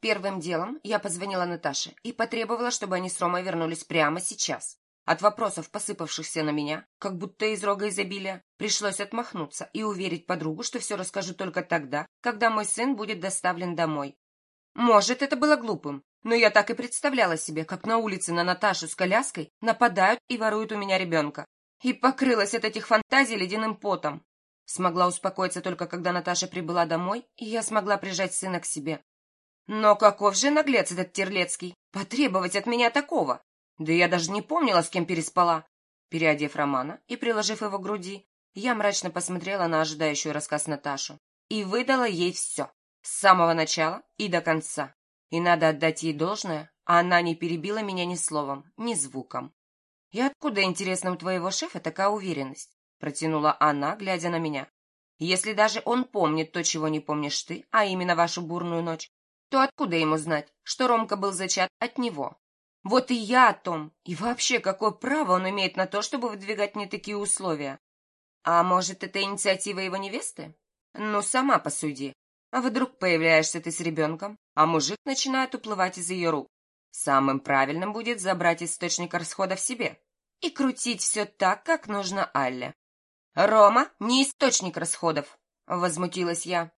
Первым делом я позвонила Наташе и потребовала, чтобы они с Ромой вернулись прямо сейчас. От вопросов, посыпавшихся на меня, как будто из рога изобилия, пришлось отмахнуться и уверить подругу, что все расскажу только тогда, когда мой сын будет доставлен домой. Может, это было глупым, но я так и представляла себе, как на улице на Наташу с коляской нападают и воруют у меня ребенка. И покрылась от этих фантазий ледяным потом. Смогла успокоиться только когда Наташа прибыла домой, и я смогла прижать сына к себе. Но каков же наглец этот Терлецкий? Потребовать от меня такого? Да я даже не помнила, с кем переспала. Переодев Романа и приложив его к груди, я мрачно посмотрела на ожидающую рассказ Наташу и выдала ей все, с самого начала и до конца. И надо отдать ей должное, а она не перебила меня ни словом, ни звуком. «И откуда, интересно, у твоего шефа такая уверенность?» протянула она, глядя на меня. «Если даже он помнит то, чего не помнишь ты, а именно вашу бурную ночь, то откуда ему знать, что Ромка был зачат от него? Вот и я о том. И вообще, какое право он имеет на то, чтобы выдвигать мне такие условия? А может, это инициатива его невесты? Ну, сама посуди. А вдруг появляешься ты с ребенком, а мужик начинает уплывать из ее рук. Самым правильным будет забрать источник расходов себе и крутить все так, как нужно Алле. «Рома, не источник расходов!» — возмутилась я.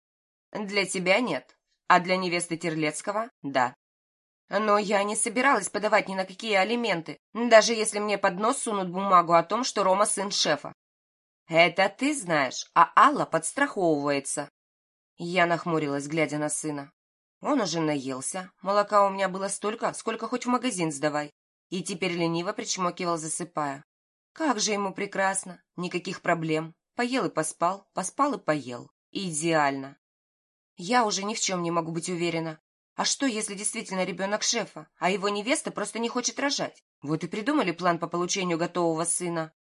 «Для тебя нет, а для невесты Терлецкого — да. Но я не собиралась подавать ни на какие алименты, даже если мне под нос сунут бумагу о том, что Рома сын шефа. Это ты знаешь, а Алла подстраховывается. Я нахмурилась, глядя на сына. Он уже наелся, молока у меня было столько, сколько хоть в магазин сдавай, и теперь лениво причмокивал, засыпая. Как же ему прекрасно, никаких проблем. Поел и поспал, поспал и поел. Идеально. Я уже ни в чем не могу быть уверена, а что, если действительно ребенок шефа, а его невеста просто не хочет рожать? Вот и придумали план по получению готового сына.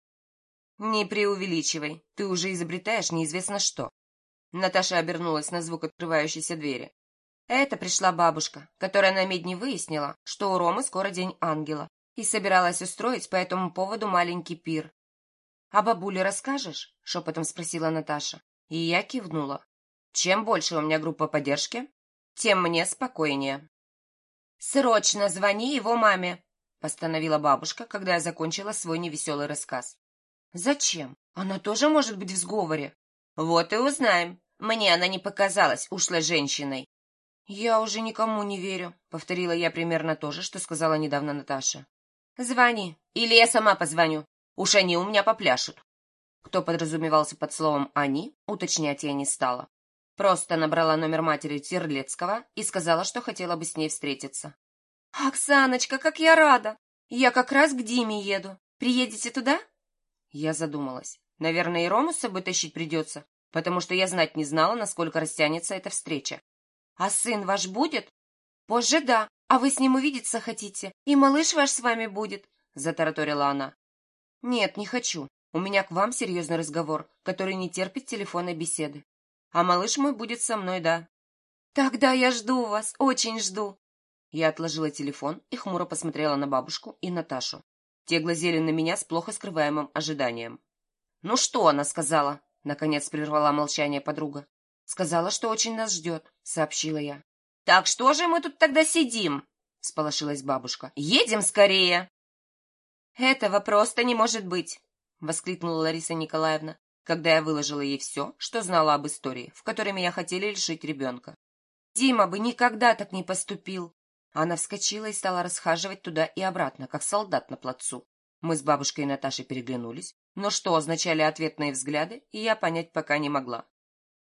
Не преувеличивай, ты уже изобретаешь неизвестно что. Наташа обернулась на звук открывающейся двери. Это пришла бабушка, которая на медне выяснила, что у Ромы скоро день ангела, и собиралась устроить по этому поводу маленький пир. «А бабуле расскажешь?» — шепотом спросила Наташа. И я кивнула. «Чем больше у меня группа поддержки, тем мне спокойнее. «Срочно звони его маме!» — постановила бабушка, когда я закончила свой невеселый рассказ. «Зачем? Она тоже может быть в сговоре?» «Вот и узнаем. Мне она не показалась ушлой женщиной». «Я уже никому не верю», — повторила я примерно то же, что сказала недавно Наташа. «Звони, или я сама позвоню. Уж они у меня попляшут». Кто подразумевался под словом «они», уточнять я не стала. Просто набрала номер матери Терлецкого и сказала, что хотела бы с ней встретиться. «Оксаночка, как я рада! Я как раз к Диме еду. Приедете туда?» Я задумалась. Наверное, и Рому с собой тащить придется, потому что я знать не знала, насколько растянется эта встреча. «А сын ваш будет?» «Позже да. А вы с ним увидеться хотите? И малыш ваш с вами будет?» — затараторила она. «Нет, не хочу. У меня к вам серьезный разговор, который не терпит телефонной беседы. А малыш мой будет со мной, да. Тогда я жду вас, очень жду. Я отложила телефон и хмуро посмотрела на бабушку и Наташу. Те глазели на меня с плохо скрываемым ожиданием. «Ну что она сказала?» — наконец прервала молчание подруга. «Сказала, что очень нас ждет», — сообщила я. «Так что же мы тут тогда сидим?» — сполошилась бабушка. «Едем скорее!» «Этого просто не может быть!» — воскликнула Лариса Николаевна когда я выложила ей все, что знала об истории, в которой меня хотели лишить ребенка. Дима бы никогда так не поступил. Она вскочила и стала расхаживать туда и обратно, как солдат на плацу. Мы с бабушкой и Наташей переглянулись, но что означали ответные взгляды, я понять пока не могла.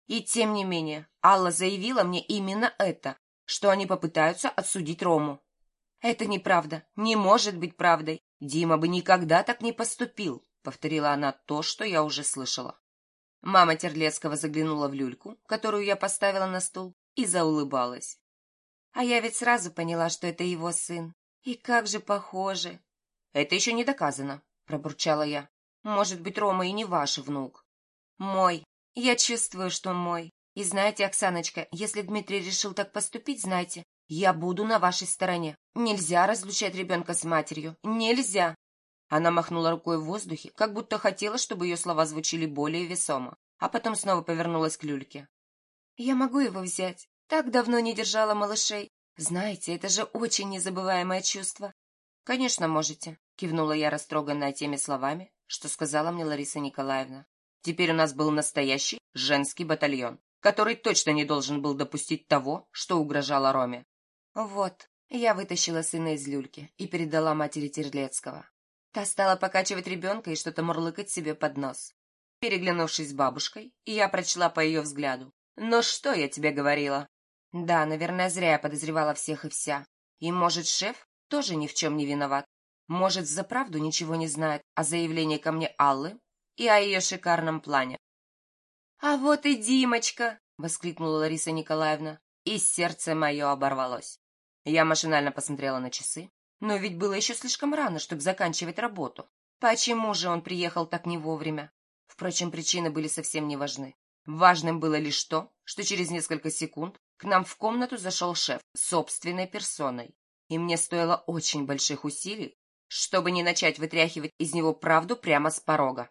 И тем не менее, Алла заявила мне именно это, что они попытаются отсудить Рому. Это неправда, не может быть правдой. Дима бы никогда так не поступил. — повторила она то, что я уже слышала. Мама Терлецкого заглянула в люльку, которую я поставила на стул, и заулыбалась. «А я ведь сразу поняла, что это его сын. И как же похожи!» «Это еще не доказано», — пробурчала я. «Может быть, Рома и не ваш внук». «Мой. Я чувствую, что мой. И знаете, Оксаночка, если Дмитрий решил так поступить, знайте, я буду на вашей стороне. Нельзя разлучать ребенка с матерью. Нельзя. Она махнула рукой в воздухе, как будто хотела, чтобы ее слова звучали более весомо, а потом снова повернулась к люльке. «Я могу его взять. Так давно не держала малышей. Знаете, это же очень незабываемое чувство. Конечно, можете, кивнула я растроганная теми словами, что сказала мне Лариса Николаевна. Теперь у нас был настоящий женский батальон, который точно не должен был допустить того, что угрожало Роме. Вот, я вытащила сына из люльки и передала матери Терлецкого. Та стала покачивать ребенка и что-то мурлыкать себе под нос. Переглянувшись с бабушкой, я прочла по ее взгляду. «Но что я тебе говорила?» Да, наверное, зря я подозревала всех и вся. И, может, шеф тоже ни в чем не виноват. Может, за правду ничего не знает о заявлении ко мне Аллы и о ее шикарном плане. «А вот и Димочка!» — воскликнула Лариса Николаевна, и сердце мое оборвалось. Я машинально посмотрела на часы, но ведь было еще слишком рано, чтобы заканчивать работу. Почему же он приехал так не вовремя? Впрочем, причины были совсем не важны. Важным было лишь то, что через несколько секунд к нам в комнату зашел шеф собственной персоной, и мне стоило очень больших усилий, чтобы не начать вытряхивать из него правду прямо с порога.